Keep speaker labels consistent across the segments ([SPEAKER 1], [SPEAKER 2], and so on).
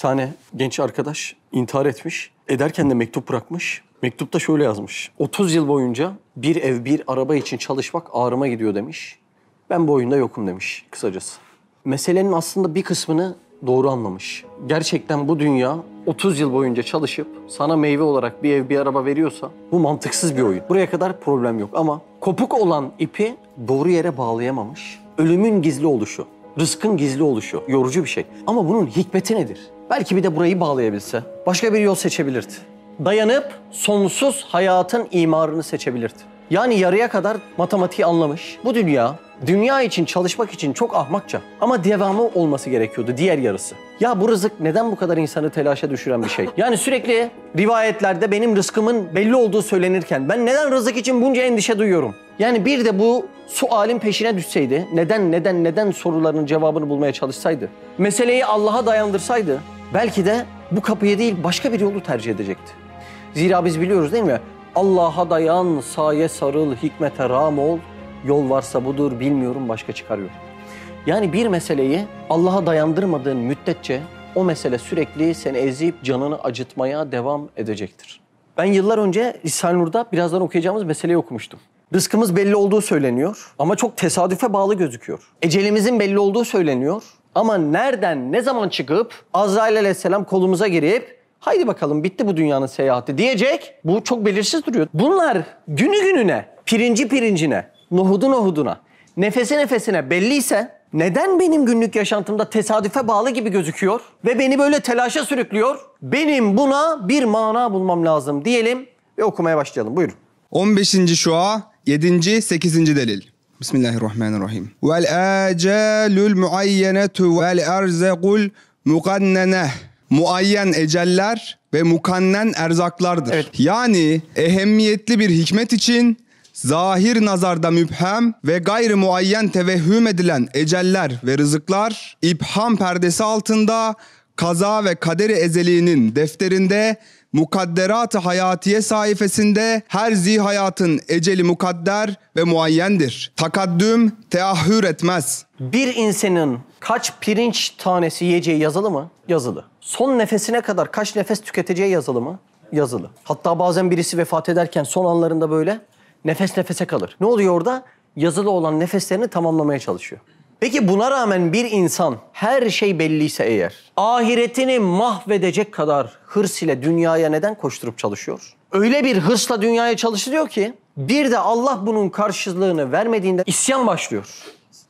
[SPEAKER 1] tane genç arkadaş intihar etmiş. Ederken de mektup bırakmış. Mektupta şöyle yazmış. 30 yıl boyunca bir ev bir araba için çalışmak ağrıma gidiyor demiş. Ben bu oyunda yokum demiş kısacası. Meselenin aslında bir kısmını doğru anlamış. Gerçekten bu dünya 30 yıl boyunca çalışıp sana meyve olarak bir ev bir araba veriyorsa bu mantıksız bir oyun. Buraya kadar problem yok ama kopuk olan ipi doğru yere bağlayamamış. Ölümün gizli oluşu, rızkın gizli oluşu yorucu bir şey. Ama bunun hikmeti nedir? Belki bir de burayı bağlayabilse başka bir yol seçebilirdi. Dayanıp sonsuz hayatın imarını seçebilirdi. Yani yarıya kadar matematiği anlamış. Bu dünya, dünya için çalışmak için çok ahmakça. Ama devamı olması gerekiyordu diğer yarısı. Ya bu rızık neden bu kadar insanı telaşa düşüren bir şey? Yani sürekli rivayetlerde benim rızkımın belli olduğu söylenirken ben neden rızık için bunca endişe duyuyorum? Yani bir de bu sualin peşine düşseydi, neden neden neden sorularının cevabını bulmaya çalışsaydı, meseleyi Allah'a dayandırsaydı belki de bu kapıyı değil başka bir yolu tercih edecekti. Zira biz biliyoruz değil mi? Allah'a dayan, saye sarıl, hikmete ram ol. Yol varsa budur, bilmiyorum başka çıkarıyor. Yani bir meseleyi Allah'a dayandırmadığın müddetçe o mesele sürekli seni ezip canını acıtmaya devam edecektir. Ben yıllar önce Risale-i Nur'da birazdan okuyacağımız meseleyi okumuştum. Rızkımız belli olduğu söyleniyor ama çok tesadüfe bağlı gözüküyor. Ecelimizin belli olduğu söyleniyor ama nereden, ne zaman çıkıp Azrail aleyhisselam kolumuza girip haydi bakalım bitti bu dünyanın seyahati diyecek. Bu çok belirsiz duruyor. Bunlar günü gününe, pirinci pirincine, nohudu nohuduna, nefesi nefesine belliyse neden benim günlük yaşantımda tesadüfe bağlı gibi gözüküyor ve beni böyle telaşa sürüklüyor? Benim buna bir mana bulmam lazım diyelim ve okumaya başlayalım. Buyurun.
[SPEAKER 2] 15. şua 7. 8. delil. Bismillahirrahmanirrahim. Vel acelul muayyenetu vel erzekul mukanneneh. Muayyen eceller ve mukannen erzaklardır.
[SPEAKER 1] Evet.
[SPEAKER 2] Yani ehemmiyetli bir hikmet için zahir nazarda müphem ve gayrı muayyen tevehhüm edilen eceller ve rızıklar ibham perdesi altında kaza ve kaderi ezeliğinin defterinde mukadderat-ı hayatiye sayfasında her zi hayatın eceli mukadder ve muayyendir. Takaddüm teahhür etmez.
[SPEAKER 1] Bir insanın kaç pirinç tanesi yiyeceği yazılı mı? Yazılı. Son nefesine kadar kaç nefes tüketeceği yazılı mı? Yazılı. Hatta bazen birisi vefat ederken son anlarında böyle nefes nefese kalır. Ne oluyor orada? Yazılı olan nefeslerini tamamlamaya çalışıyor. Peki buna rağmen bir insan her şey belliyse eğer ahiretini mahvedecek kadar hırs ile dünyaya neden koşturup çalışıyor? Öyle bir hırsla dünyaya çalışılıyor ki bir de Allah bunun karşılığını vermediğinde isyan başlıyor.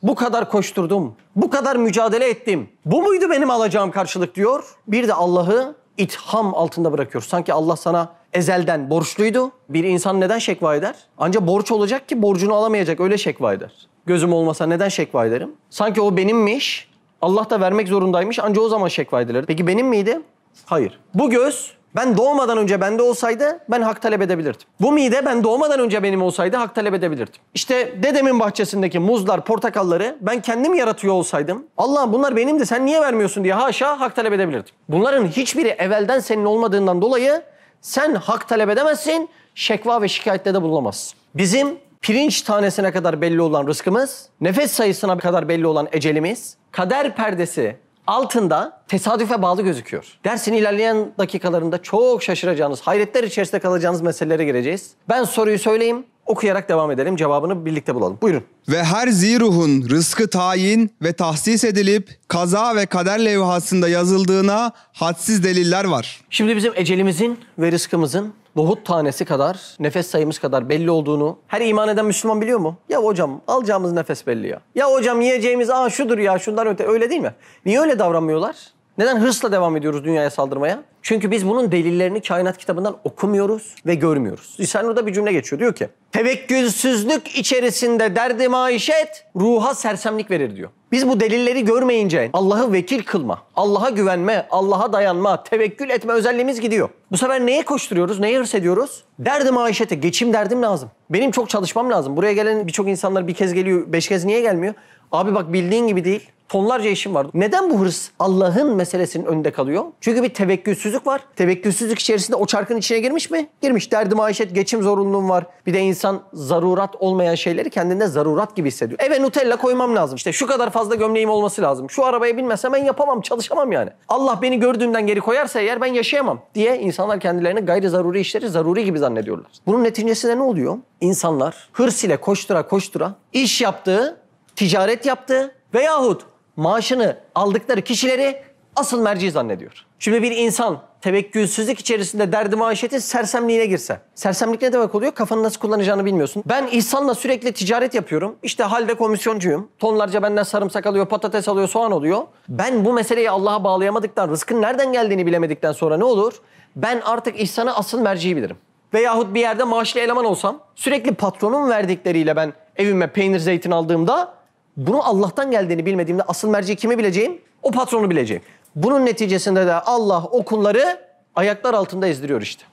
[SPEAKER 1] Bu kadar koşturdum, bu kadar mücadele ettim. Bu muydu benim alacağım karşılık diyor. Bir de Allah'ı itham altında bırakıyor. Sanki Allah sana ezelden borçluydu. Bir insan neden şekva eder? Ancak borç olacak ki borcunu alamayacak öyle şekva eder. Gözüm olmasa neden şekva ederim? Sanki o benimmiş. Allah da vermek zorundaymış ancak o zaman şekva edilir. Peki benim miydi? Hayır. Bu göz ben doğmadan önce bende olsaydı ben hak talep edebilirdim. Bu mide ben doğmadan önce benim olsaydı hak talep edebilirdim. İşte dedemin bahçesindeki muzlar, portakalları ben kendim yaratıyor olsaydım Allah'ım bunlar benimdi sen niye vermiyorsun diye haşa hak talep edebilirdim. Bunların hiçbiri evvelden senin olmadığından dolayı sen hak talep edemezsin, şekva ve şikayette de bulunamazsın. Bizim pirinç tanesine kadar belli olan rızkımız, nefes sayısına kadar belli olan ecelimiz, kader perdesi altında tesadüfe bağlı gözüküyor. Dersin ilerleyen dakikalarında çok şaşıracağınız, hayretler içerisinde kalacağınız meselelere gireceğiz. Ben soruyu söyleyeyim, okuyarak devam edelim. Cevabını birlikte bulalım. Buyurun.
[SPEAKER 2] Ve her ziruhun rızkı tayin ve tahsis edilip kaza ve kader levhasında yazıldığına hadsiz deliller var.
[SPEAKER 1] Şimdi bizim ecelimizin ve rızkımızın nohut tanesi kadar, nefes sayımız kadar belli olduğunu her iman eden Müslüman biliyor mu? Ya hocam alacağımız nefes belli ya. Ya hocam yiyeceğimiz aa şudur ya şundan öte öyle değil mi? Niye öyle davranmıyorlar? Neden hırsla devam ediyoruz dünyaya saldırmaya? Çünkü biz bunun delillerini kainat kitabından okumuyoruz ve görmüyoruz. Risale-i Nur'da bir cümle geçiyor. Diyor ki, tevekkülsüzlük içerisinde derdi maişet ruha sersemlik verir diyor. Biz bu delilleri görmeyince Allah'ı vekil kılma, Allah'a güvenme, Allah'a dayanma, tevekkül etme özelliğimiz gidiyor. Bu sefer neye koşturuyoruz, neye hırs ediyoruz? Derdi maişete, geçim derdim lazım. Benim çok çalışmam lazım. Buraya gelen birçok insanlar bir kez geliyor, beş kez niye gelmiyor? Abi bak bildiğin gibi değil. Tonlarca işim var. Neden bu hırs Allah'ın meselesinin önünde kalıyor? Çünkü bir tevekkülsüzlük var. Tevekkülsüzlük içerisinde o çarkın içine girmiş mi? Girmiş. Derdi maişet, geçim zorunluluğum var. Bir de insan zarurat olmayan şeyleri kendinde zarurat gibi hissediyor. Eve Nutella koymam lazım. İşte şu kadar fazla gömleğim olması lazım. Şu arabaya binmezsem ben yapamam, çalışamam yani. Allah beni gördüğünden geri koyarsa eğer ben yaşayamam diye insanlar kendilerini gayri zaruri işleri zaruri gibi zannediyorlar. Bunun neticesinde ne oluyor? İnsanlar hırs ile koştura koştura iş yaptığı, ticaret yaptığı veyahut maaşını aldıkları kişileri asıl merci zannediyor. Şimdi bir insan tevekkülsüzlük içerisinde derdi maişeti sersemliğine girse. Sersemlik ne demek oluyor? Kafanı nasıl kullanacağını bilmiyorsun. Ben İhsan'la sürekli ticaret yapıyorum. İşte halde komisyoncuyum. Tonlarca benden sarımsak alıyor, patates alıyor, soğan oluyor. Ben bu meseleyi Allah'a bağlayamadıktan, rızkın nereden geldiğini bilemedikten sonra ne olur? Ben artık İhsan'ı asıl merciyi bilirim. Veyahut bir yerde maaşlı eleman olsam sürekli patronun verdikleriyle ben evime peynir zeytin aldığımda bunu Allah'tan geldiğini bilmediğimde asıl merci kimi bileceğim? O patronu bileceğim. Bunun neticesinde de Allah o kulları ayaklar altında ezdiriyor işte.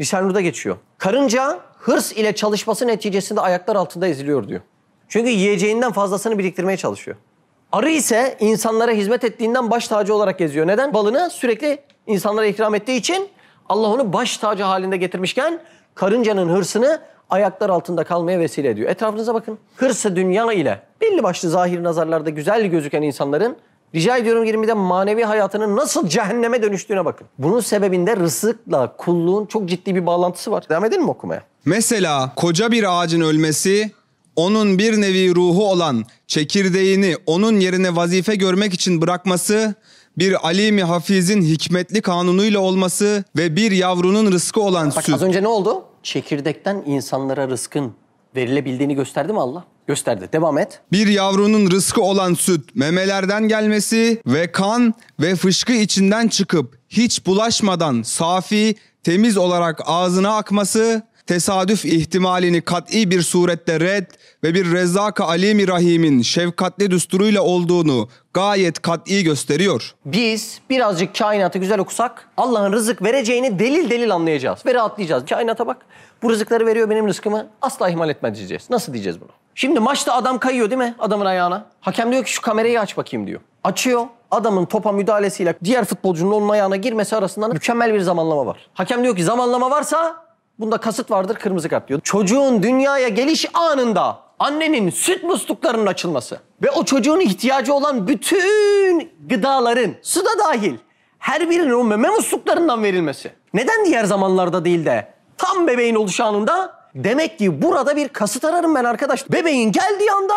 [SPEAKER 1] Risale-i Nur'da geçiyor. Karınca hırs ile çalışması neticesinde ayaklar altında eziliyor diyor. Çünkü yiyeceğinden fazlasını biriktirmeye çalışıyor. Arı ise insanlara hizmet ettiğinden baş tacı olarak geziyor. Neden? Balını sürekli insanlara ikram ettiği için Allah onu baş tacı halinde getirmişken karıncanın hırsını ayaklar altında kalmaya vesile ediyor. Etrafınıza bakın. Hırsı dünya ile belli başlı zahir nazarlarda güzel gözüken insanların rica ediyorum girin bir de manevi hayatının nasıl cehenneme dönüştüğüne bakın. Bunun sebebinde rızıkla kulluğun çok ciddi bir bağlantısı var. Devam edelim mi okumaya?
[SPEAKER 2] Mesela koca bir ağacın ölmesi, onun bir nevi ruhu olan çekirdeğini onun yerine vazife görmek için bırakması, bir alimi hafizin hikmetli kanunuyla olması ve bir yavrunun rızkı olan
[SPEAKER 1] Bak
[SPEAKER 2] süt.
[SPEAKER 1] az önce ne oldu? Çekirdekten insanlara rızkın verilebildiğini gösterdi mi Allah? Gösterdi. Devam et.
[SPEAKER 2] Bir yavrunun rızkı olan süt memelerden gelmesi ve kan ve fışkı içinden çıkıp hiç bulaşmadan safi, temiz olarak ağzına akması, tesadüf ihtimalini kat'i bir surette red ve bir rezzak-ı alimi rahimin şefkatli düsturuyla olduğunu gayet kat'i gösteriyor.
[SPEAKER 1] Biz birazcık kainatı güzel okusak Allah'ın rızık vereceğini delil delil anlayacağız ve rahatlayacağız. Kainata bak. Bu rızıkları veriyor benim rızkımı asla ihmal etme diyeceğiz. Nasıl diyeceğiz bunu? Şimdi maçta adam kayıyor değil mi adamın ayağına? Hakem diyor ki şu kamerayı aç bakayım diyor. Açıyor. Adamın topa müdahalesiyle diğer futbolcunun onun ayağına girmesi arasında mükemmel bir zamanlama var. Hakem diyor ki zamanlama varsa bunda kasıt vardır kırmızı kart diyor. Çocuğun dünyaya geliş anında annenin süt musluklarının açılması ve o çocuğun ihtiyacı olan bütün gıdaların su da dahil her birinin o meme musluklarından verilmesi. Neden diğer zamanlarda değil de tam bebeğin oluşu anında? Demek ki burada bir kasıt ararım ben arkadaş. Bebeğin geldiği anda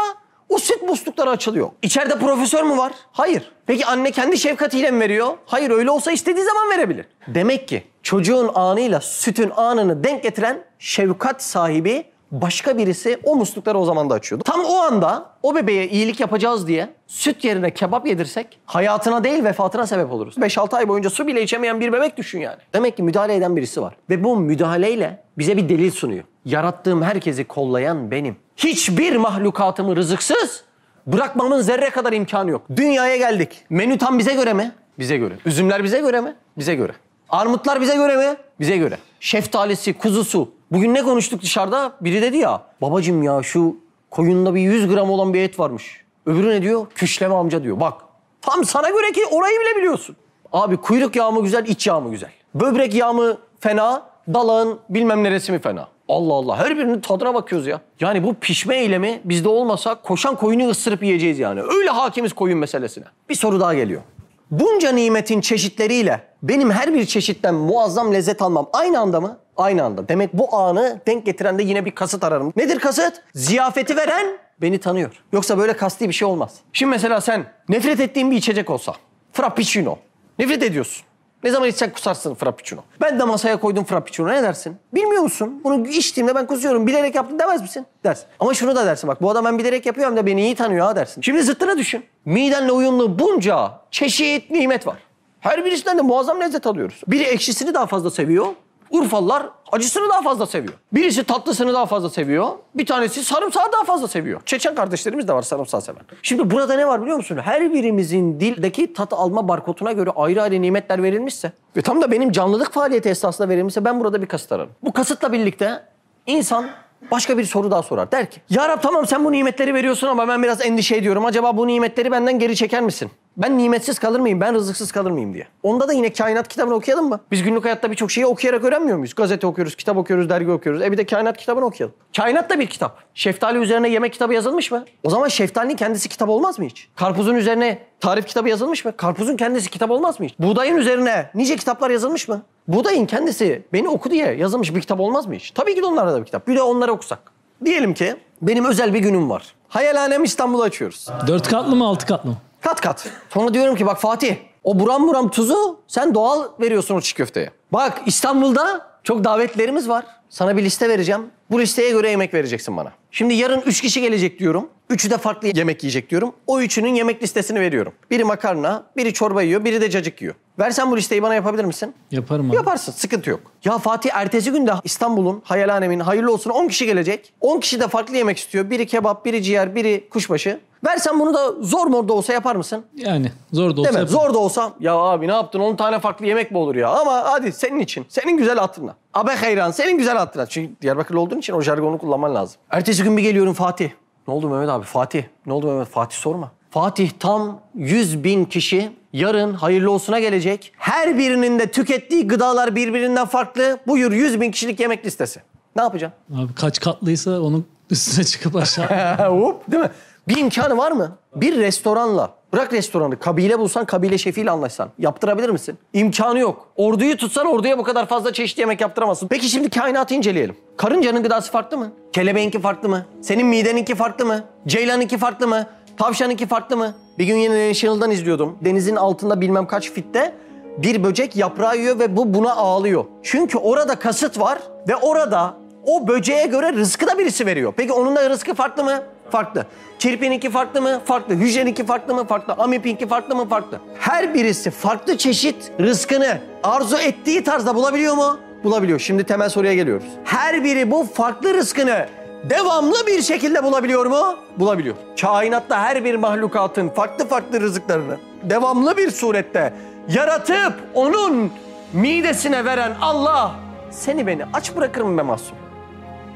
[SPEAKER 1] o süt muslukları açılıyor. İçeride profesör mü var? Hayır. Peki anne kendi şefkatiyle mi veriyor? Hayır öyle olsa istediği zaman verebilir. Demek ki çocuğun anıyla sütün anını denk getiren şefkat sahibi başka birisi o muslukları o zaman da açıyordu. Tam o anda o bebeğe iyilik yapacağız diye süt yerine kebap yedirsek hayatına değil vefatına sebep oluruz. 5-6 ay boyunca su bile içemeyen bir bebek düşün yani. Demek ki müdahale eden birisi var. Ve bu müdahaleyle bize bir delil sunuyor. Yarattığım herkesi kollayan benim. Hiçbir mahlukatımı rızıksız bırakmamın zerre kadar imkanı yok. Dünyaya geldik. Menü tam bize göre mi? Bize göre. Üzümler bize göre mi? Bize göre. Armutlar bize göre mi? Bize göre. Şeftalisi, kuzusu. Bugün ne konuştuk dışarıda? Biri dedi ya, babacım ya şu koyunda bir 100 gram olan bir et varmış. Öbürü ne diyor? Küşleme amca diyor. Bak tam sana göre ki orayı bile biliyorsun. Abi kuyruk yağı mı güzel, iç yağı mı güzel? Böbrek yağı mı fena, dalağın bilmem neresi mi fena? Allah Allah her birinin tadına bakıyoruz ya. Yani bu pişme eylemi bizde olmasa koşan koyunu ısırıp yiyeceğiz yani. Öyle hakimiz koyun meselesine. Bir soru daha geliyor. Bunca nimetin çeşitleriyle benim her bir çeşitten muazzam lezzet almam aynı anda mı? Aynı anda. Demek bu anı denk getiren de yine bir kasıt ararım. Nedir kasıt? Ziyafeti veren beni tanıyor. Yoksa böyle kasti bir şey olmaz. Şimdi mesela sen nefret ettiğin bir içecek olsa. Frappuccino. Nefret ediyorsun. Ne zaman içsen kusarsın frappuccino. Ben de masaya koydum frappuccino ne dersin? Bilmiyor musun? Bunu içtiğimde ben kusuyorum. Bilerek yaptın demez misin? Dersin. Ama şunu da dersin bak bu adam ben bilerek yapıyorum da beni iyi tanıyor ha dersin. Şimdi zıttına düşün. Midenle uyumlu bunca çeşit nimet var. Her birisinden de muazzam lezzet alıyoruz. Biri ekşisini daha fazla seviyor. Urfalılar acısını daha fazla seviyor. Birisi tatlısını daha fazla seviyor. Bir tanesi sarımsağı daha fazla seviyor. Çeçen kardeşlerimiz de var sarımsağı seven. Şimdi burada ne var biliyor musun? Her birimizin dildeki tat alma barkoduna göre ayrı ayrı nimetler verilmişse ve tam da benim canlılık faaliyeti esasında verilmişse ben burada bir kasıt ararım. Bu kasıtla birlikte insan Başka bir soru daha sorar. Der ki Ya Rab tamam sen bu nimetleri veriyorsun ama ben biraz endişe ediyorum. Acaba bu nimetleri benden geri çeker misin? Ben nimetsiz kalır mıyım? Ben rızıksız kalır mıyım diye. Onda da yine kainat kitabını okuyalım mı? Biz günlük hayatta birçok şeyi okuyarak öğrenmiyor muyuz? Gazete okuyoruz, kitap okuyoruz, dergi okuyoruz. E bir de kainat kitabını okuyalım. Kainat da bir kitap. Şeftali üzerine yemek kitabı yazılmış mı? O zaman şeftalinin kendisi kitap olmaz mı hiç? Karpuzun üzerine tarif kitabı yazılmış mı? Karpuzun kendisi kitap olmaz mı hiç? Buğdayın üzerine nice kitaplar yazılmış mı? Buğdayın kendisi beni oku diye yazılmış bir kitap olmaz mı hiç? Tabii ki de onlarda da bir kitap. Bir de onları okusak. Diyelim ki benim özel bir günüm var. Hayalhanem İstanbul'u açıyoruz.
[SPEAKER 3] Dört katlı mı altı katlı mı?
[SPEAKER 1] Kat kat. Sonra diyorum ki bak Fatih o buram buram tuzu sen doğal veriyorsun o çiğ köfteye. Bak İstanbul'da çok davetlerimiz var. Sana bir liste vereceğim. Bu listeye göre yemek vereceksin bana. Şimdi yarın üç kişi gelecek diyorum. Üçü de farklı yemek yiyecek diyorum. O üçünün yemek listesini veriyorum. Biri makarna, biri çorba yiyor, biri de cacık yiyor. Versen bu listeyi bana yapabilir misin?
[SPEAKER 3] Yaparım abi.
[SPEAKER 1] Yaparsın sıkıntı yok. Ya Fatih ertesi günde İstanbul'un hayalhanemin hayırlı olsun 10 kişi gelecek. 10 kişi de farklı yemek istiyor. Biri kebap, biri ciğer, biri kuşbaşı. Versen bunu da zor mu da olsa yapar mısın?
[SPEAKER 3] Yani zor da olsa
[SPEAKER 1] Değil mi? Zor da olsa ya abi ne yaptın 10 tane farklı yemek mi olur ya? Ama hadi senin için. Senin güzel hatırına. Abe hayran senin güzel hatırına. Çünkü Diyarbakırlı olduğun için o jargonu kullanman lazım. Ertesi gün bir geliyorum Fatih. Ne oldu Mehmet abi? Fatih. Ne oldu Mehmet? Fatih sorma. Fatih tam 100 bin kişi yarın hayırlı olsuna gelecek. Her birinin de tükettiği gıdalar birbirinden farklı. Buyur 100 bin kişilik yemek listesi. Ne yapacaksın?
[SPEAKER 3] Abi kaç katlıysa onun üstüne çıkıp aşağı.
[SPEAKER 1] Hop değil mi? Bir imkanı var mı? Bir restoranla, bırak restoranı, kabile bulsan kabile şefiyle anlaşsan yaptırabilir misin? İmkanı yok. Orduyu tutsan orduya bu kadar fazla çeşitli yemek yaptıramazsın. Peki şimdi kainatı inceleyelim. Karıncanın gıdası farklı mı? Kelebeğinki farklı mı? Senin mideninki farklı mı? Ceylanınki farklı mı? Tavşanınki farklı mı? Bir gün yine National'dan izliyordum. Denizin altında bilmem kaç fitte bir böcek yaprağı yiyor ve bu buna ağlıyor. Çünkü orada kasıt var ve orada o böceğe göre rızkı da birisi veriyor. Peki onun da rızkı farklı mı? Farklı. Kirpininki farklı mı? Farklı. Hücreninki farklı mı? Farklı. Amipinki farklı mı? Farklı. Her birisi farklı çeşit rızkını arzu ettiği tarzda bulabiliyor mu? Bulabiliyor. Şimdi temel soruya geliyoruz. Her biri bu farklı rızkını devamlı bir şekilde bulabiliyor mu? Bulabiliyor. Kainatta her bir mahlukatın farklı farklı rızıklarını devamlı bir surette yaratıp onun midesine veren Allah seni beni aç bırakır mı be mahsum?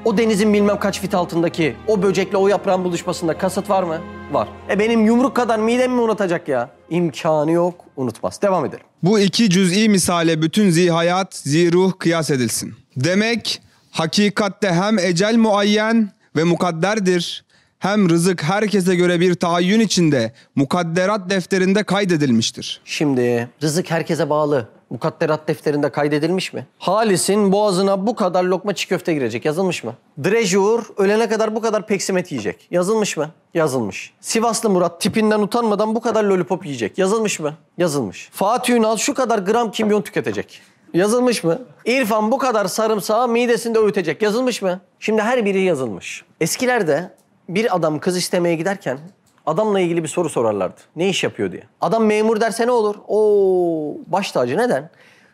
[SPEAKER 1] O denizin bilmem kaç fit altındaki o böcekle o yaprağın buluşmasında kasıt var mı? Var. E benim yumruk kadar midemi mi unutacak ya? İmkanı yok, unutmaz. Devam edelim.
[SPEAKER 2] Bu iki cüz'i misale bütün zihayat, ziruh kıyas edilsin. Demek hakikatte hem ecel muayyen ve mukadderdir, hem rızık herkese göre bir tahayyün içinde mukadderat defterinde kaydedilmiştir.
[SPEAKER 1] Şimdi rızık herkese bağlı. Mukadderat defterinde kaydedilmiş mi? Halis'in boğazına bu kadar lokma çiğ köfte girecek. Yazılmış mı? Drejur ölene kadar bu kadar peksimet yiyecek. Yazılmış mı? Yazılmış. Sivaslı Murat tipinden utanmadan bu kadar lollipop yiyecek. Yazılmış mı? Yazılmış. Fatih Ünal şu kadar gram kimyon tüketecek. Yazılmış mı? İrfan bu kadar sarımsağı midesinde öğütecek. Yazılmış mı? Şimdi her biri yazılmış. Eskilerde bir adam kız istemeye giderken adamla ilgili bir soru sorarlardı. Ne iş yapıyor diye. Adam memur derse ne olur? Oo baş tacı neden?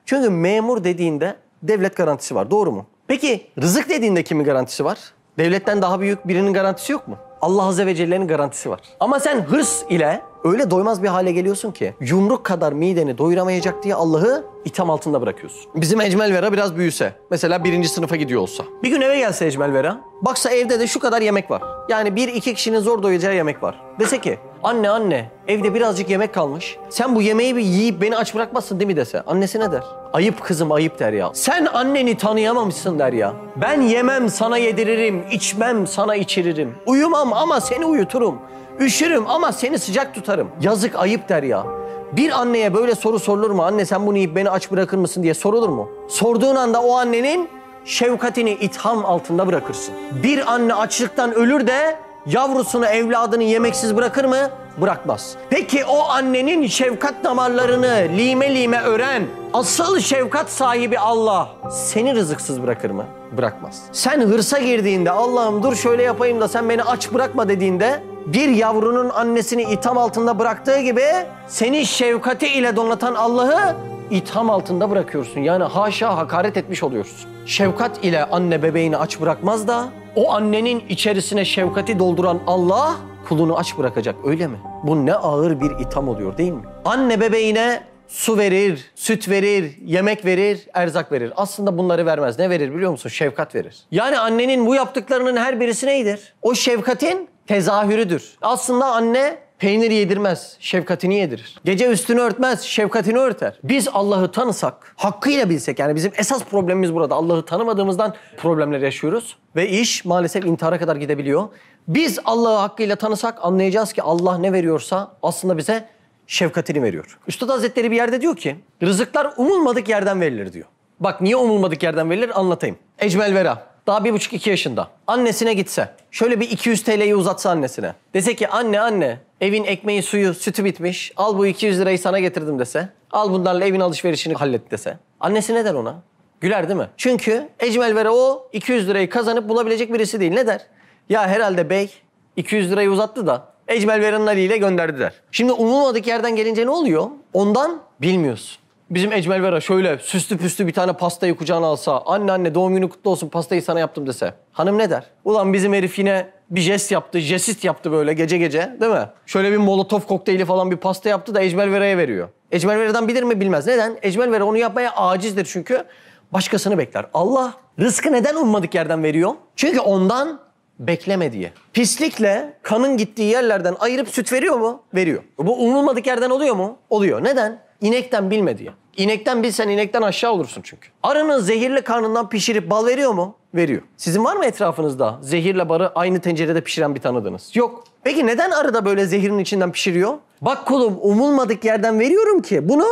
[SPEAKER 1] Çünkü memur dediğinde devlet garantisi var. Doğru mu? Peki rızık dediğinde kimin garantisi var? Devletten daha büyük birinin garantisi yok mu? Allah Azze ve Celle'nin garantisi var. Ama sen hırs ile öyle doymaz bir hale geliyorsun ki yumruk kadar mideni doyuramayacak diye Allah'ı itham altında bırakıyorsun. Bizim Ecmel Vera biraz büyüse. Mesela birinci sınıfa gidiyor olsa. Bir gün eve gelse Ecmel Vera. Baksa evde de şu kadar yemek var. Yani bir iki kişinin zor doyacağı yemek var. Dese ki anne anne evde birazcık yemek kalmış. Sen bu yemeği bir yiyip beni aç bırakmazsın değil mi dese. Annesi ne der? Ayıp kızım ayıp der ya. Sen anneni tanıyamamışsın der ya. Ben yemem sana yediririm, içmem sana içiririm. Uyumam ama seni uyuturum. Üşürüm ama seni sıcak tutarım. Yazık ayıp der ya. Bir anneye böyle soru sorulur mu? Anne sen bunu yiyip beni aç bırakır mısın diye sorulur mu? Sorduğun anda o annenin şefkatini itham altında bırakırsın. Bir anne açlıktan ölür de yavrusunu, evladını yemeksiz bırakır mı? Bırakmaz. Peki o annenin şefkat damarlarını lime lime ören, asıl şefkat sahibi Allah seni rızıksız bırakır mı? Bırakmaz. Sen hırsa girdiğinde Allah'ım dur şöyle yapayım da sen beni aç bırakma dediğinde bir yavrunun annesini itham altında bıraktığı gibi seni şefkati ile donatan Allah'ı itham altında bırakıyorsun. Yani haşa hakaret etmiş oluyorsun. Şefkat ile anne bebeğini aç bırakmaz da o annenin içerisine şefkati dolduran Allah kulunu aç bırakacak öyle mi? Bu ne ağır bir itham oluyor değil mi? Anne bebeğine su verir, süt verir, yemek verir, erzak verir. Aslında bunları vermez. Ne verir biliyor musun? Şefkat verir. Yani annenin bu yaptıklarının her birisi neydir? O şefkatin tezahürüdür. Aslında anne peynir yedirmez, şefkatini yedirir. Gece üstünü örtmez, şefkatini örter. Biz Allah'ı tanısak, hakkıyla bilsek yani bizim esas problemimiz burada. Allah'ı tanımadığımızdan problemler yaşıyoruz. Ve iş maalesef intihara kadar gidebiliyor. Biz Allah'ı hakkıyla tanısak anlayacağız ki Allah ne veriyorsa aslında bize şefkatini veriyor. Üstad Hazretleri bir yerde diyor ki rızıklar umulmadık yerden verilir diyor. Bak niye umulmadık yerden verilir anlatayım. Ecmel Vera daha bir buçuk iki yaşında. Annesine gitse şöyle bir 200 TL'yi uzatsa annesine. Dese ki anne anne evin ekmeği suyu sütü bitmiş al bu 200 lirayı sana getirdim dese. Al bunlarla evin alışverişini hallet dese. Annesi ne der ona? Güler değil mi? Çünkü Ecmel Vera o 200 lirayı kazanıp bulabilecek birisi değil. Ne der? Ya herhalde bey 200 lirayı uzattı da Ecmel Vera'nın ile gönderdi der. Şimdi umulmadık yerden gelince ne oluyor? Ondan bilmiyorsun. Bizim Ecmel Vera şöyle süslü püslü bir tane pastayı kucağına alsa, anne anne doğum günü kutlu olsun pastayı sana yaptım dese. Hanım ne der? Ulan bizim herif yine bir jest yaptı, jestist yaptı böyle gece gece değil mi? Şöyle bir molotof kokteyli falan bir pasta yaptı da Ecmel Vera'ya veriyor. Ecmel Vera'dan bilir mi bilmez. Neden? Ecmel Vera onu yapmaya acizdir çünkü başkasını bekler. Allah rızkı neden ummadık yerden veriyor? Çünkü ondan bekleme diye. Pislikle kanın gittiği yerlerden ayırıp süt veriyor mu? Veriyor. Bu umulmadık yerden oluyor mu? Oluyor. Neden? İnekten bilme diye. İnekten bilsen inekten aşağı olursun çünkü. Arının zehirli karnından pişirip bal veriyor mu? Veriyor. Sizin var mı etrafınızda zehirle barı aynı tencerede pişiren bir tanıdığınız? Yok. Peki neden arıda böyle zehirin içinden pişiriyor? Bak kulum umulmadık yerden veriyorum ki bunu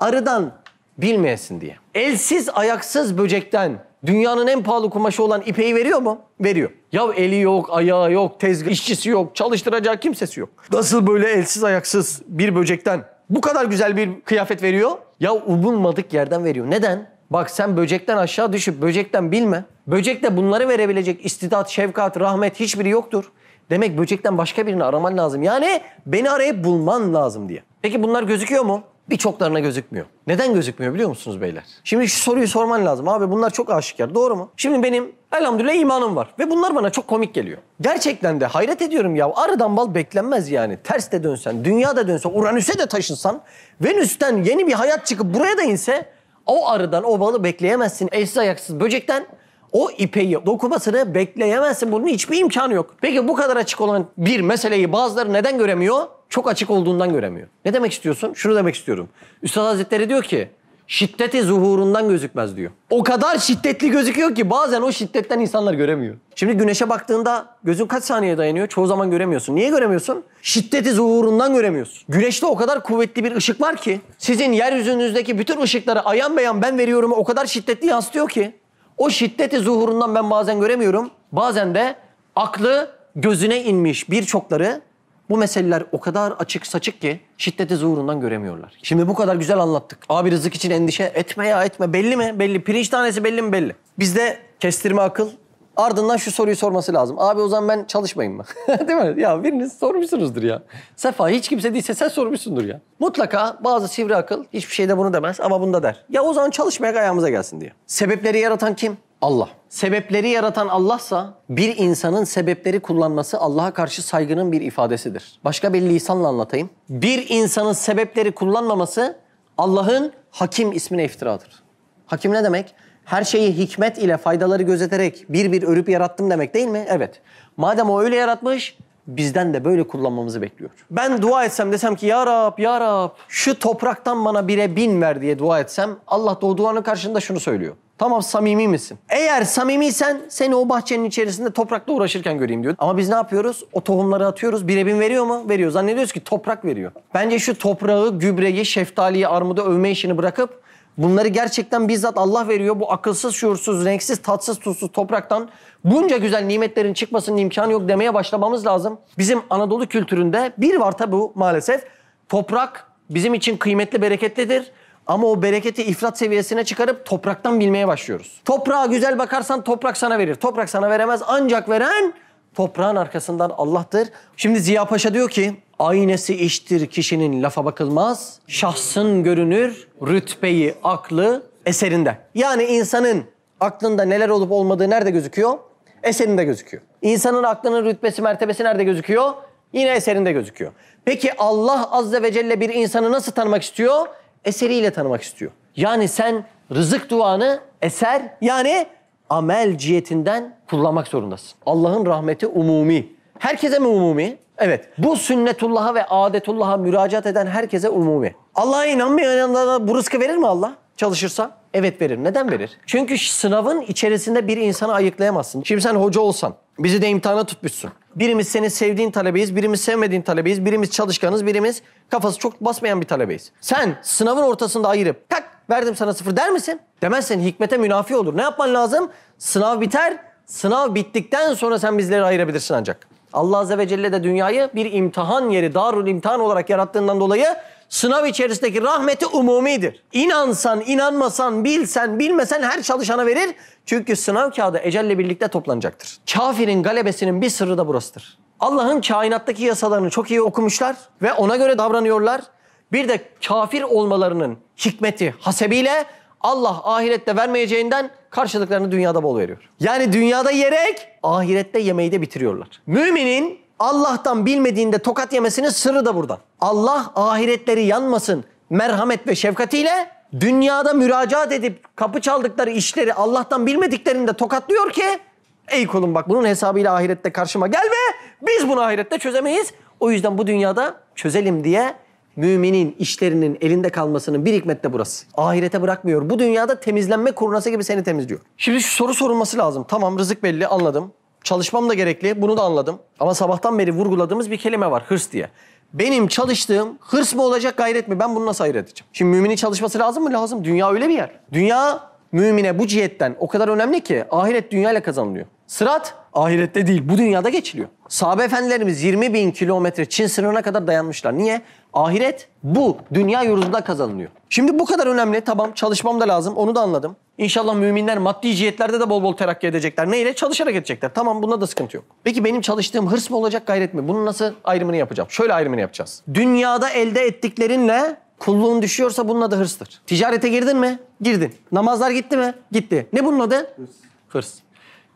[SPEAKER 1] arıdan bilmeyesin diye. Elsiz ayaksız böcekten dünyanın en pahalı kumaşı olan ipeği veriyor mu? Veriyor. Ya eli yok, ayağı yok, tezgah işçisi yok, çalıştıracak kimsesi yok. Nasıl böyle elsiz ayaksız bir böcekten bu kadar güzel bir kıyafet veriyor? Ya umulmadık yerden veriyor. Neden? Bak sen böcekten aşağı düşüp böcekten bilme. Böcekte bunları verebilecek istidat, şefkat, rahmet hiçbiri yoktur. Demek böcekten başka birini araman lazım. Yani beni arayıp bulman lazım diye. Peki bunlar gözüküyor mu? Birçoklarına gözükmüyor. Neden gözükmüyor biliyor musunuz beyler? Şimdi şu soruyu sorman lazım. Abi bunlar çok aşikar. Doğru mu? Şimdi benim elhamdülillah imanım var. Ve bunlar bana çok komik geliyor. Gerçekten de hayret ediyorum ya. Arıdan bal beklenmez yani. Ters de dönsen, dünyada dönsen, Uranüs'e de taşınsan, Venüs'ten yeni bir hayat çıkıp buraya da inse o arıdan o balı bekleyemezsin. Elsiz ayaksız böcekten o ipeyi dokumasını bekleyemezsin. Bunun hiçbir imkanı yok. Peki bu kadar açık olan bir meseleyi bazıları neden göremiyor? Çok açık olduğundan göremiyor. Ne demek istiyorsun? Şunu demek istiyorum. Üstad Hazretleri diyor ki şiddeti zuhurundan gözükmez diyor. O kadar şiddetli gözüküyor ki bazen o şiddetten insanlar göremiyor. Şimdi güneşe baktığında gözün kaç saniye dayanıyor? Çoğu zaman göremiyorsun. Niye göremiyorsun? Şiddeti zuhurundan göremiyorsun. Güneşte o kadar kuvvetli bir ışık var ki sizin yeryüzünüzdeki bütün ışıkları ayan beyan ben veriyorum o kadar şiddetli yansıtıyor ki o şiddeti zuhurundan ben bazen göremiyorum. Bazen de aklı gözüne inmiş birçokları bu meseleler o kadar açık saçık ki şiddeti zuhurundan göremiyorlar. Şimdi bu kadar güzel anlattık. Abi rızık için endişe etme ya etme. Belli mi? Belli. Pirinç tanesi belli mi? Belli. Bizde kestirme akıl. Ardından şu soruyu sorması lazım. Abi o zaman ben çalışmayayım mı? Değil mi? Ya biriniz sormuşsunuzdur ya. Sefa hiç kimse değilse sen sormuşsundur ya. Mutlaka bazı sivri akıl hiçbir şeyde bunu demez ama bunda der. Ya o zaman çalışmaya ayağımıza gelsin diye. Sebepleri yaratan kim? Allah. Sebepleri yaratan Allah'sa bir insanın sebepleri kullanması Allah'a karşı saygının bir ifadesidir. Başka bir lisanla anlatayım. Bir insanın sebepleri kullanmaması Allah'ın Hakim ismine iftiradır. Hakim ne demek? Her şeyi hikmet ile faydaları gözeterek bir bir örüp yarattım demek değil mi? Evet. Madem o öyle yaratmış, bizden de böyle kullanmamızı bekliyor. Ben dua etsem desem ki ya Rab, ya Rab şu topraktan bana bire bin ver diye dua etsem Allah da o duanın karşında şunu söylüyor. Tamam samimi misin? Eğer samimiysen seni o bahçenin içerisinde toprakla uğraşırken göreyim diyor. Ama biz ne yapıyoruz? O tohumları atıyoruz. Bire bin veriyor mu? Veriyor. Zannediyoruz ki toprak veriyor. Bence şu toprağı, gübreyi, şeftaliyi, armudu övme işini bırakıp bunları gerçekten bizzat Allah veriyor. Bu akılsız, şuursuz, renksiz, tatsız, tuzsuz topraktan bunca güzel nimetlerin çıkmasının imkanı yok demeye başlamamız lazım. Bizim Anadolu kültüründe bir var tabi bu maalesef. Toprak bizim için kıymetli, bereketlidir. Ama o bereketi ifrat seviyesine çıkarıp topraktan bilmeye başlıyoruz. Toprağa güzel bakarsan toprak sana verir. Toprak sana veremez ancak veren toprağın arkasından Allah'tır. Şimdi Ziya Paşa diyor ki aynesi iştir kişinin lafa bakılmaz. Şahsın görünür rütbeyi aklı eserinde. Yani insanın aklında neler olup olmadığı nerede gözüküyor? Eserinde gözüküyor. İnsanın aklının rütbesi mertebesi nerede gözüküyor? Yine eserinde gözüküyor. Peki Allah azze ve celle bir insanı nasıl tanımak istiyor? eseriyle tanımak istiyor. Yani sen rızık duanı eser yani amel cihetinden kullanmak zorundasın. Allah'ın rahmeti umumi. Herkese mi umumi? Evet. Bu sünnetullah'a ve adetullah'a müracaat eden herkese umumi. Allah'a inanmayanlara bu rızkı verir mi Allah? Çalışırsa? Evet verir. Neden verir? Çünkü sınavın içerisinde bir insanı ayıklayamazsın. Şimdi sen hoca olsan, bizi de imtihana tutmuşsun. Birimiz senin sevdiğin talebeyiz, birimiz sevmediğin talebeyiz, birimiz çalışkanız, birimiz kafası çok basmayan bir talebeyiz. Sen sınavın ortasında ayırıp tak verdim sana sıfır der misin? Demezsen hikmete münafi olur. Ne yapman lazım? Sınav biter, sınav bittikten sonra sen bizleri ayırabilirsin ancak. Allah Azze ve Celle de dünyayı bir imtihan yeri, darul imtihan olarak yarattığından dolayı sınav içerisindeki rahmeti umumidir. İnansan, inanmasan, bilsen, bilmesen her çalışana verir. Çünkü sınav kağıdı ecelle birlikte toplanacaktır. Kafirin galebesinin bir sırrı da burasıdır. Allah'ın kainattaki yasalarını çok iyi okumuşlar ve ona göre davranıyorlar. Bir de kafir olmalarının hikmeti hasebiyle Allah ahirette vermeyeceğinden karşılıklarını dünyada bol veriyor. Yani dünyada yerek ahirette yemeği de bitiriyorlar. Müminin Allah'tan bilmediğinde tokat yemesinin sırrı da buradan. Allah ahiretleri yanmasın merhamet ve şefkatiyle dünyada müracaat edip kapı çaldıkları işleri Allah'tan bilmediklerinde tokatlıyor ki ey kulum bak bunun hesabıyla ahirette karşıma gel ve biz bunu ahirette çözemeyiz. O yüzden bu dünyada çözelim diye müminin işlerinin elinde kalmasının bir hikmet de burası. Ahirete bırakmıyor. Bu dünyada temizlenme kurnası gibi seni temizliyor. Şimdi şu soru sorulması lazım. Tamam rızık belli anladım. Çalışmam da gerekli bunu da anladım. Ama sabahtan beri vurguladığımız bir kelime var hırs diye. Benim çalıştığım hırs mı olacak gayret mi? Ben bunu nasıl ayırt edeceğim? Şimdi müminin çalışması lazım mı? Lazım. Dünya öyle bir yer. Dünya mümine bu cihetten o kadar önemli ki ahiret dünyayla kazanılıyor. Sırat ahirette değil bu dünyada geçiliyor. Sahabe efendilerimiz 20 bin kilometre Çin sınırına kadar dayanmışlar. Niye? Ahiret bu dünya yurdunda kazanılıyor. Şimdi bu kadar önemli. Tamam çalışmam da lazım onu da anladım. İnşallah müminler maddi cihetlerde de bol bol terakki edecekler. Neyle? Çalışarak edecekler. Tamam bunda da sıkıntı yok. Peki benim çalıştığım hırs mı olacak gayret mi? Bunun nasıl ayrımını yapacağım? Şöyle ayrımını yapacağız. Dünyada elde ettiklerinle kulluğun düşüyorsa bunun adı hırstır. Ticarete girdin mi? Girdin. Namazlar gitti mi? Gitti. Ne bunun adı? Hırs. Hırs.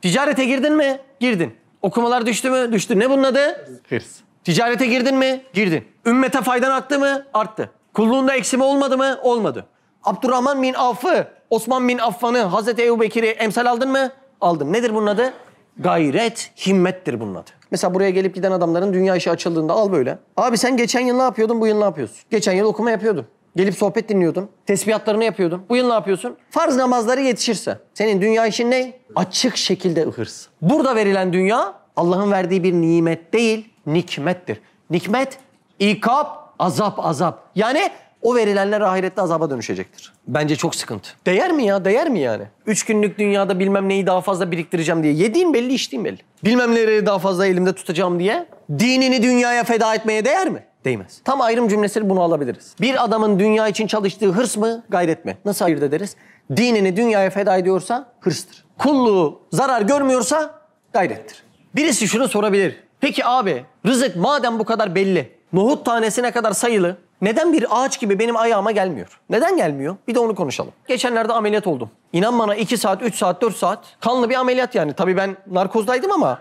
[SPEAKER 1] Ticarete girdin mi? Girdin. Okumalar düştü mü? Düştü. Ne bunun adı? Hırs. Ticarete girdin mi? Girdin. Ümmete faydan arttı mı? Arttı. Kulluğunda eksimi olmadı mı? Olmadı. Abdurrahman bin Aff'ı, Osman bin Affan'ı, Hazreti Ebu Bekir'i emsal aldın mı? Aldın. Nedir bunun adı? Gayret, himmettir bunun adı. Mesela buraya gelip giden adamların dünya işi açıldığında al böyle. Abi sen geçen yıl ne yapıyordun, bu yıl ne yapıyorsun? Geçen yıl okuma yapıyordun. Gelip sohbet dinliyordun. Tesbihatlarını yapıyordun. Bu yıl ne yapıyorsun? Farz namazları yetişirse. Senin dünya işin ne? Açık şekilde hırs. Burada verilen dünya Allah'ın verdiği bir nimet değil, nikmettir. Nikmet, ikab, azap, azap. Yani o verilenler ahirette azaba dönüşecektir. Bence çok sıkıntı. Değer mi ya? Değer mi yani? Üç günlük dünyada bilmem neyi daha fazla biriktireceğim diye. Yediğim belli, içtiğim belli. Bilmem neleri daha fazla elimde tutacağım diye. Dinini dünyaya feda etmeye değer mi? Değmez. Tam ayrım cümlesiyle bunu alabiliriz. Bir adamın dünya için çalıştığı hırs mı, gayret mi? Nasıl ayırt ederiz? Dinini dünyaya feda ediyorsa hırstır. Kulluğu zarar görmüyorsa gayrettir. Birisi şunu sorabilir. Peki abi rızık madem bu kadar belli, nohut tanesine kadar sayılı, neden bir ağaç gibi benim ayağıma gelmiyor? Neden gelmiyor? Bir de onu konuşalım. Geçenlerde ameliyat oldum. İnan bana 2 saat, 3 saat, 4 saat kanlı bir ameliyat yani. Tabii ben narkozdaydım ama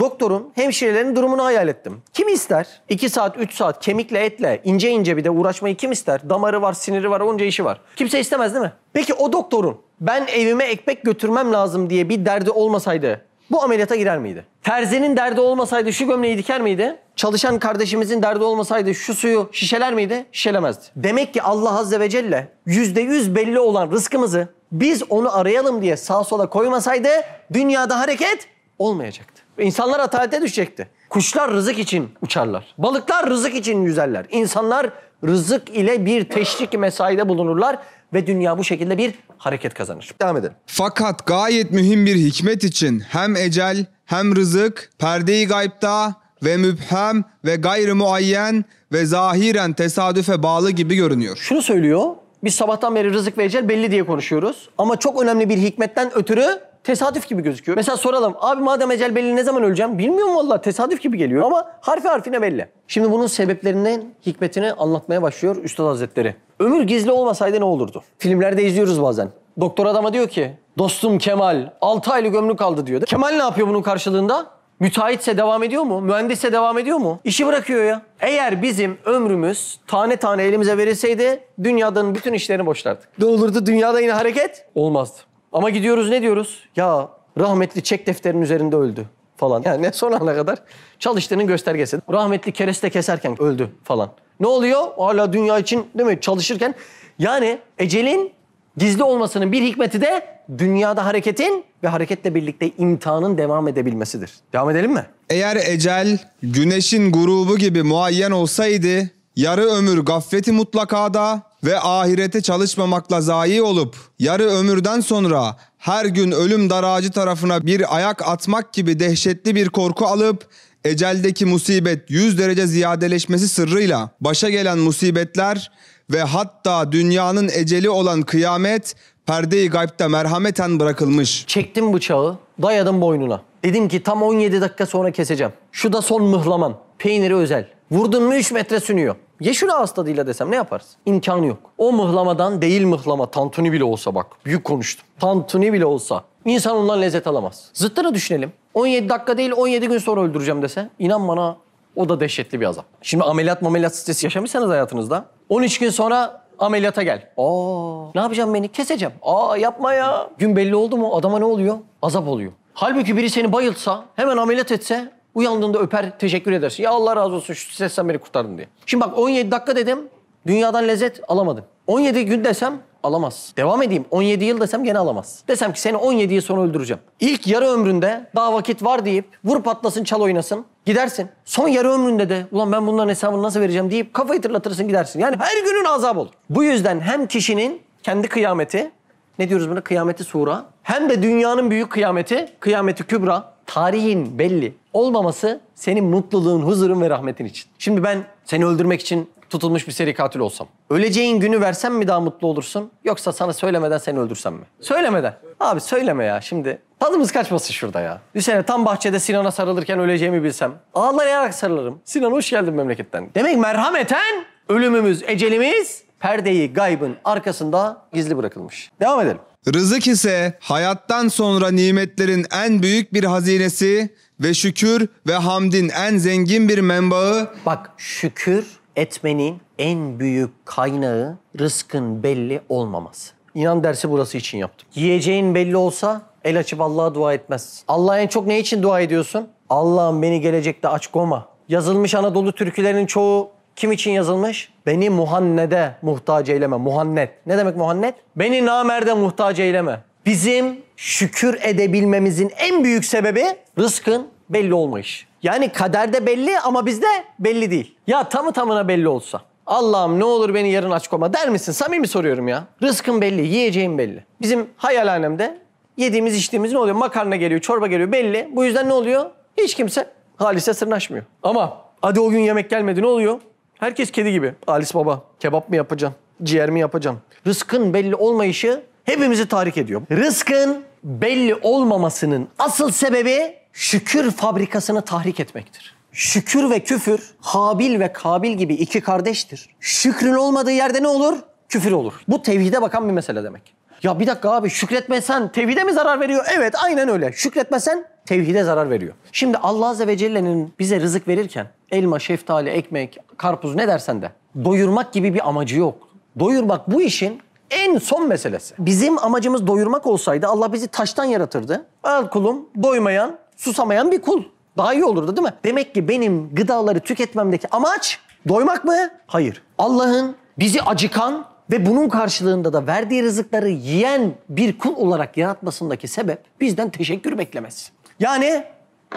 [SPEAKER 1] doktorun, hemşirelerin durumunu hayal ettim. Kim ister? 2 saat, 3 saat kemikle, etle, ince ince bir de uğraşmayı kim ister? Damarı var, siniri var, onca işi var. Kimse istemez değil mi? Peki o doktorun ben evime ekmek götürmem lazım diye bir derdi olmasaydı bu ameliyata girer miydi? Terzinin derdi olmasaydı şu gömleği diker miydi? Çalışan kardeşimizin derdi olmasaydı şu suyu şişeler miydi? Şişelemezdi. Demek ki Allah Azze ve Celle yüzde yüz belli olan rızkımızı biz onu arayalım diye sağ sola koymasaydı dünyada hareket olmayacaktı. İnsanlar atalete düşecekti. Kuşlar rızık için uçarlar. Balıklar rızık için yüzerler. İnsanlar rızık ile bir teşvik mesaide bulunurlar ve dünya bu şekilde bir hareket kazanır. Devam edelim.
[SPEAKER 2] Fakat gayet mühim bir hikmet için hem ecel hem rızık perde-i gaybta ve mübhem ve gayrı muayyen ve zahiren tesadüfe bağlı gibi görünüyor.
[SPEAKER 1] Şunu söylüyor. Biz sabahtan beri rızık ve ecel belli diye konuşuyoruz. Ama çok önemli bir hikmetten ötürü tesadüf gibi gözüküyor. Mesela soralım. Abi madem ecel belli ne zaman öleceğim? Bilmiyorum vallahi tesadüf gibi geliyor ama harfi harfine belli. Şimdi bunun sebeplerinin hikmetini anlatmaya başlıyor Üstad Hazretleri. Ömür gizli olmasaydı ne olurdu? Filmlerde izliyoruz bazen. Doktor adama diyor ki dostum Kemal 6 aylık ömrü kaldı diyor. Kemal ne yapıyor bunun karşılığında? Müteahhitse devam ediyor mu? Mühendisse devam ediyor mu? İşi bırakıyor ya. Eğer bizim ömrümüz tane tane elimize verilseydi dünyanın bütün işlerini boşlardık. Ne olurdu? Dünyada yine hareket olmazdı. Ama gidiyoruz ne diyoruz? Ya rahmetli çek defterinin üzerinde öldü falan. Yani son ana kadar çalıştığının göstergesi. Rahmetli kereste keserken öldü falan. Ne oluyor? Hala dünya için değil mi çalışırken. Yani ecelin gizli olmasının bir hikmeti de dünyada hareketin ve hareketle birlikte imtihanın devam edebilmesidir. Devam edelim mi?
[SPEAKER 2] Eğer ecel güneşin grubu gibi muayyen olsaydı yarı ömür gafleti mutlakada ve ahirete çalışmamakla zayi olup yarı ömürden sonra her gün ölüm daracı tarafına bir ayak atmak gibi dehşetli bir korku alıp eceldeki musibet 100 derece ziyadeleşmesi sırrıyla başa gelen musibetler ve hatta dünyanın eceli olan kıyamet perde-i gaybta merhameten bırakılmış.
[SPEAKER 1] Çektim bıçağı, dayadım boynuna. Dedim ki tam 17 dakika sonra keseceğim. Şu da son mıhlaman. Peyniri özel. Vurdun mu 3 metre sünüyor. Ye şunu ağız tadıyla desem ne yaparız? İmkanı yok. O mıhlamadan değil mıhlama, tantuni bile olsa bak. Büyük konuştum. Tantuni bile olsa. insan ondan lezzet alamaz. Zıttını düşünelim. 17 dakika değil 17 gün sonra öldüreceğim dese. inan bana o da dehşetli bir azap. Şimdi ameliyat ameliyat stresi yaşamışsanız hayatınızda. 13 gün sonra ameliyata gel. Aa, ne yapacağım beni? Keseceğim. Aa yapma ya. Gün belli oldu mu adama ne oluyor? Azap oluyor. Halbuki biri seni bayıltsa, hemen ameliyat etse uyandığında öper teşekkür edersin. Ya Allah razı olsun şu stresten beni kurtardın diye. Şimdi bak 17 dakika dedim. Dünyadan lezzet alamadın. 17 gün desem alamaz. Devam edeyim. 17 yıl desem gene alamaz. Desem ki seni 17 yıl sonra öldüreceğim. İlk yarı ömründe daha vakit var deyip vur patlasın çal oynasın gidersin. Son yarı ömründe de ulan ben bunların hesabını nasıl vereceğim deyip kafayı tırlatırsın gidersin. Yani her günün azabı olur. Bu yüzden hem kişinin kendi kıyameti ne diyoruz buna? Kıyameti sura. Hem de dünyanın büyük kıyameti, kıyameti kübra. Tarihin belli olmaması senin mutluluğun, huzurun ve rahmetin için. Şimdi ben seni öldürmek için tutulmuş bir seri katil olsam. Öleceğin günü versem mi daha mutlu olursun? Yoksa sana söylemeden seni öldürsem mi? Söylemeden. Abi söyleme ya şimdi. Tadımız kaçmasın şurada ya. Düşünsene tam bahçede Sinan'a sarılırken öleceğimi bilsem. Ağlayarak sarılırım. Sinan hoş geldin memleketten. Demek merhameten ölümümüz, ecelimiz perdeyi gaybın arkasında gizli bırakılmış. Devam edelim.
[SPEAKER 2] Rızık ise hayattan sonra nimetlerin en büyük bir hazinesi ve şükür ve hamdin en zengin bir menbaı
[SPEAKER 1] Bak şükür etmenin en büyük kaynağı rızkın belli olmaması. İnan dersi burası için yaptım. Yiyeceğin belli olsa el açıp Allah'a dua etmez. Allah'a en çok ne için dua ediyorsun? Allah'ım beni gelecekte aç koma. Yazılmış Anadolu türkülerinin çoğu kim için yazılmış? Beni muhannede muhtaç eyleme. Muhannet. Ne demek muhannet? Beni namerde muhtaç eyleme. Bizim şükür edebilmemizin en büyük sebebi rızkın belli olmayış. Yani kaderde belli ama bizde belli değil. Ya tamı tamına belli olsa. Allah'ım ne olur beni yarın aç koma der misin? Samimi soruyorum ya. Rızkın belli, yiyeceğim belli. Bizim hayalhanemde yediğimiz içtiğimiz ne oluyor? Makarna geliyor, çorba geliyor belli. Bu yüzden ne oluyor? Hiç kimse Halis'e sırnaşmıyor. Ama hadi o gün yemek gelmedi ne oluyor? Herkes kedi gibi. Halis baba kebap mı yapacaksın? Ciğer mi yapacaksın? Rızkın belli olmayışı hepimizi tahrik ediyor. Rızkın belli olmamasının asıl sebebi şükür fabrikasını tahrik etmektir. Şükür ve küfür, Habil ve Kabil gibi iki kardeştir. Şükrün olmadığı yerde ne olur? Küfür olur. Bu tevhide bakan bir mesele demek. Ya bir dakika abi şükretmesen tevhide mi zarar veriyor? Evet aynen öyle. Şükretmesen tevhide zarar veriyor. Şimdi Allah Azze ve Celle'nin bize rızık verirken elma, şeftali, ekmek, karpuz ne dersen de doyurmak gibi bir amacı yok. Doyurmak bu işin en son meselesi. Bizim amacımız doyurmak olsaydı Allah bizi taştan yaratırdı. Al kulum doymayan, susamayan bir kul. Daha iyi olurdu değil mi? Demek ki benim gıdaları tüketmemdeki amaç doymak mı? Hayır. Allah'ın bizi acıkan ve bunun karşılığında da verdiği rızıkları yiyen bir kul olarak yaratmasındaki sebep bizden teşekkür beklemesi. Yani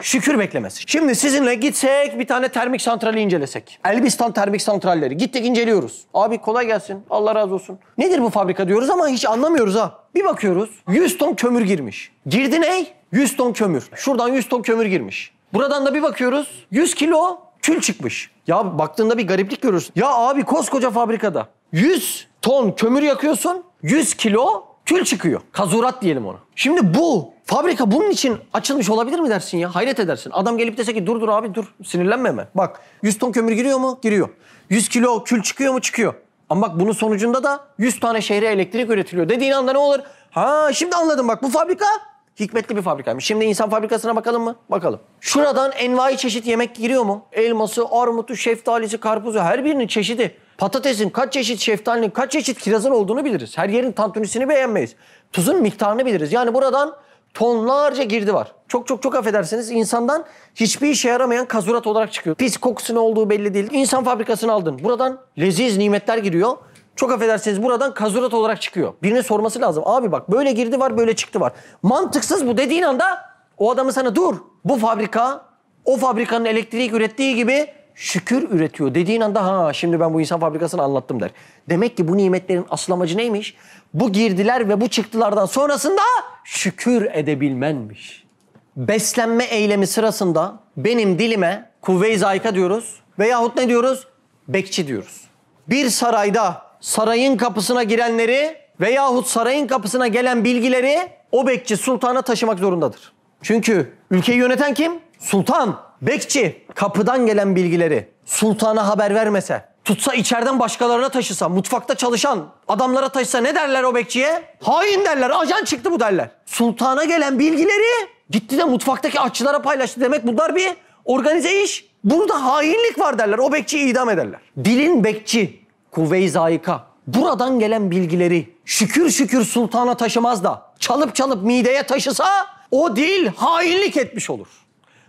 [SPEAKER 1] şükür beklemesi. Şimdi sizinle gitsek bir tane termik santrali incelesek. Elbistan termik santralleri. Gittik inceliyoruz. Abi kolay gelsin. Allah razı olsun. Nedir bu fabrika diyoruz ama hiç anlamıyoruz ha. Bir bakıyoruz 100 ton kömür girmiş. Girdi ne? 100 ton kömür. Şuradan 100 ton kömür girmiş. Buradan da bir bakıyoruz 100 kilo kül çıkmış. Ya baktığında bir gariplik görürsün. Ya abi koskoca fabrikada 100 ton kömür yakıyorsun 100 kilo kül çıkıyor. Kazurat diyelim ona. Şimdi bu fabrika bunun için açılmış olabilir mi dersin ya? Hayret edersin. Adam gelip dese ki dur dur abi dur sinirlenme hemen. Bak 100 ton kömür giriyor mu? Giriyor. 100 kilo kül çıkıyor mu? Çıkıyor. Ama bak bunun sonucunda da 100 tane şehre elektrik üretiliyor. Dediğin anda ne olur? Ha şimdi anladım bak bu fabrika Hikmetli bir fabrikaymış. Şimdi insan fabrikasına bakalım mı? Bakalım. Şuradan envai çeşit yemek giriyor mu? Elması, armutu, şeftalisi, karpuzu her birinin çeşidi. Patatesin kaç çeşit, şeftalinin kaç çeşit kirazın olduğunu biliriz. Her yerin tantunisini beğenmeyiz. Tuzun miktarını biliriz. Yani buradan tonlarca girdi var. Çok çok çok affedersiniz insandan hiçbir işe yaramayan kazurat olarak çıkıyor. Pis kokusu ne olduğu belli değil. İnsan fabrikasını aldın. Buradan leziz nimetler giriyor. Çok affedersiniz buradan kazurat olarak çıkıyor. Birine sorması lazım. Abi bak böyle girdi var böyle çıktı var. Mantıksız bu dediğin anda o adamı sana dur. Bu fabrika o fabrikanın elektrik ürettiği gibi şükür üretiyor. Dediğin anda ha şimdi ben bu insan fabrikasını anlattım der. Demek ki bu nimetlerin asıl amacı neymiş? Bu girdiler ve bu çıktılardan sonrasında şükür edebilmenmiş. Beslenme eylemi sırasında benim dilime kuvve-i zayika diyoruz veyahut ne diyoruz? Bekçi diyoruz. Bir sarayda sarayın kapısına girenleri veyahut sarayın kapısına gelen bilgileri o bekçi sultana taşımak zorundadır. Çünkü ülkeyi yöneten kim? Sultan. Bekçi kapıdan gelen bilgileri sultana haber vermese, tutsa içeriden başkalarına taşısa, mutfakta çalışan adamlara taşısa ne derler o bekçiye? Hain derler, ajan çıktı bu derler. Sultana gelen bilgileri gitti de mutfaktaki aşçılara paylaştı. Demek bunlar bir organize iş. Burada hainlik var derler. O bekçiyi idam ederler. Dilin bekçi, kuvve-i zayika. Buradan gelen bilgileri şükür şükür sultana taşımaz da çalıp çalıp mideye taşısa o dil hainlik etmiş olur.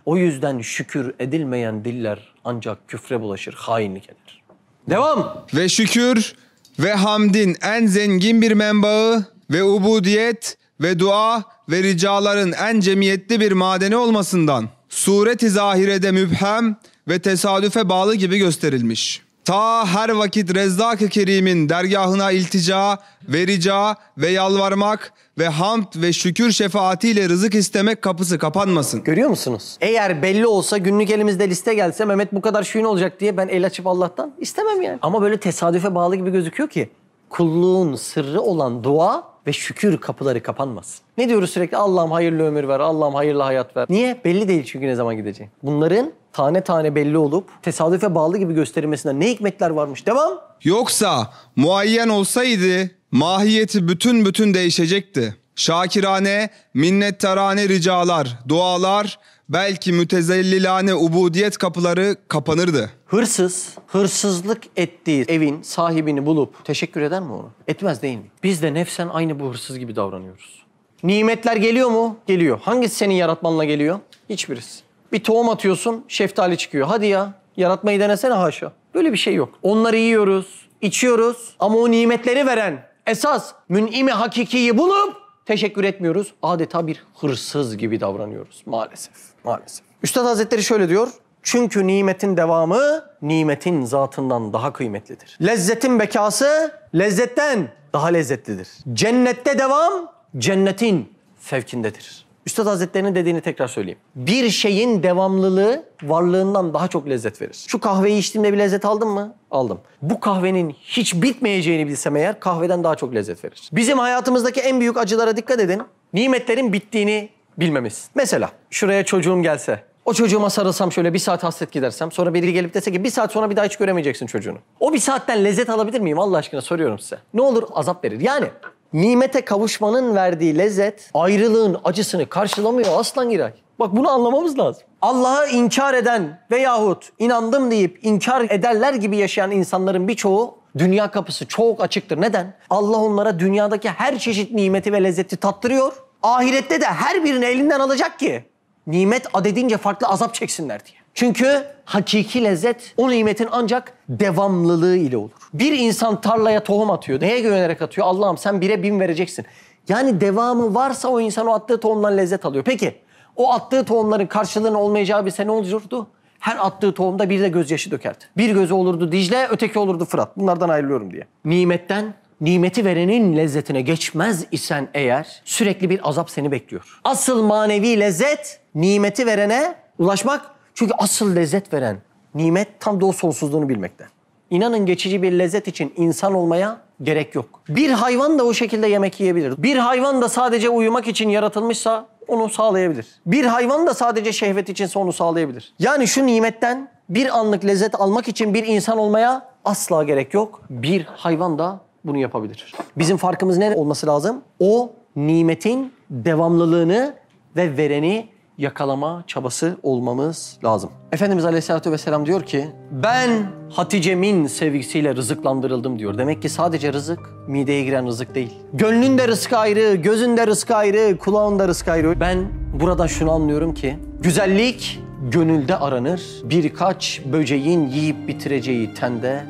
[SPEAKER 1] O yüzden şükür edilmeyen diller ancak küfre bulaşır, hainlik eder. Devam.
[SPEAKER 2] Ve şükür ve hamdin en zengin bir menbaı ve ubudiyet ve dua ve ricaların en cemiyetli bir madeni olmasından sureti zahirede mübhem ve tesadüfe bağlı gibi gösterilmiş. Ta her vakit Rezzak-ı Kerim'in dergahına iltica ve rica ve yalvarmak ve hamd ve şükür şefaatiyle rızık istemek kapısı kapanmasın.
[SPEAKER 1] Görüyor musunuz? Eğer belli olsa günlük elimizde liste gelse Mehmet bu kadar şuyun olacak diye ben el açıp Allah'tan istemem yani. Ama böyle tesadüfe bağlı gibi gözüküyor ki kulluğun sırrı olan dua ve şükür kapıları kapanmasın. Ne diyoruz sürekli? Allah'ım hayırlı ömür ver, Allah'ım hayırlı hayat ver. Niye? Belli değil çünkü ne zaman gideceğin. Bunların tane tane belli olup tesadüfe bağlı gibi gösterilmesinde ne hikmetler varmış. Devam.
[SPEAKER 2] Yoksa muayyen olsaydı mahiyeti bütün bütün değişecekti. Şakirane, minnettarane ricalar, dualar, belki mütezellilane ubudiyet kapıları kapanırdı.
[SPEAKER 1] Hırsız, hırsızlık ettiği evin sahibini bulup teşekkür eder mi ona? Etmez değil mi? Biz de nefsen aynı bu hırsız gibi davranıyoruz. Nimetler geliyor mu? Geliyor. Hangisi senin yaratmanla geliyor? Hiçbirisi. Bir tohum atıyorsun, şeftali çıkıyor. Hadi ya, yaratmayı denesene haşa. Böyle bir şey yok. Onları yiyoruz, içiyoruz ama o nimetleri veren esas mün'imi hakikiyi bulup teşekkür etmiyoruz. Adeta bir hırsız gibi davranıyoruz maalesef. Maalesef. Üstad Hazretleri şöyle diyor. Çünkü nimetin devamı nimetin zatından daha kıymetlidir. Lezzetin bekası lezzetten daha lezzetlidir. Cennette devam cennetin fevkindedir. Üstad Hazretleri'nin dediğini tekrar söyleyeyim. Bir şeyin devamlılığı varlığından daha çok lezzet verir. Şu kahveyi içtiğimde bir lezzet aldın mı? Aldım. Bu kahvenin hiç bitmeyeceğini bilsem eğer kahveden daha çok lezzet verir. Bizim hayatımızdaki en büyük acılara dikkat edin. Nimetlerin bittiğini bilmemiz. Mesela şuraya çocuğum gelse. O çocuğuma sarılsam şöyle bir saat hasret gidersem sonra biri gelip dese ki bir saat sonra bir daha hiç göremeyeceksin çocuğunu. O bir saatten lezzet alabilir miyim Allah aşkına soruyorum size. Ne olur azap verir. Yani nimete kavuşmanın verdiği lezzet ayrılığın acısını karşılamıyor aslan giray. Bak bunu anlamamız lazım. Allah'ı inkar eden veyahut inandım deyip inkar ederler gibi yaşayan insanların birçoğu dünya kapısı çok açıktır. Neden? Allah onlara dünyadaki her çeşit nimeti ve lezzeti tattırıyor. Ahirette de her birini elinden alacak ki nimet adedince farklı azap çeksinler diye. Çünkü hakiki lezzet o nimetin ancak devamlılığı ile olur. Bir insan tarlaya tohum atıyor. Neye güvenerek atıyor? Allah'ım sen bire bin vereceksin. Yani devamı varsa o insan o attığı tohumdan lezzet alıyor. Peki o attığı tohumların karşılığının olmayacağı bir sene olurdu. Her attığı tohumda bir de gözyaşı dökerdi. Bir gözü olurdu Dicle, öteki olurdu Fırat. Bunlardan ayrılıyorum diye. Nimetten nimeti verenin lezzetine geçmez isen eğer sürekli bir azap seni bekliyor. Asıl manevi lezzet nimeti verene ulaşmak. Çünkü asıl lezzet veren nimet tam da o sonsuzluğunu bilmekte. İnanın geçici bir lezzet için insan olmaya gerek yok. Bir hayvan da o şekilde yemek yiyebilir. Bir hayvan da sadece uyumak için yaratılmışsa onu sağlayabilir. Bir hayvan da sadece şehvet içinse onu sağlayabilir. Yani şu nimetten bir anlık lezzet almak için bir insan olmaya asla gerek yok. Bir hayvan da bunu yapabilir. Bizim farkımız ne olması lazım? O nimetin devamlılığını ve vereni yakalama çabası olmamız lazım. Efendimiz Aleyhisselatü Vesselam diyor ki ben Hatice'min sevgisiyle rızıklandırıldım diyor. Demek ki sadece rızık mideye giren rızık değil. Gönlünde rızık ayrı, gözünde rızık ayrı, kulağında rızık ayrı. Ben buradan şunu anlıyorum ki güzellik gönülde aranır. Birkaç böceğin yiyip bitireceği tende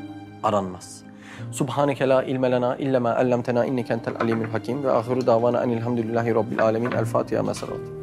[SPEAKER 1] aranmaz. سبحانك لا علم لنا إلا ما علمتنا إنك أنت العليم الحكيم. وآخر دعوانا أن الحمد لله رب العالمين. الفاتحة مسرات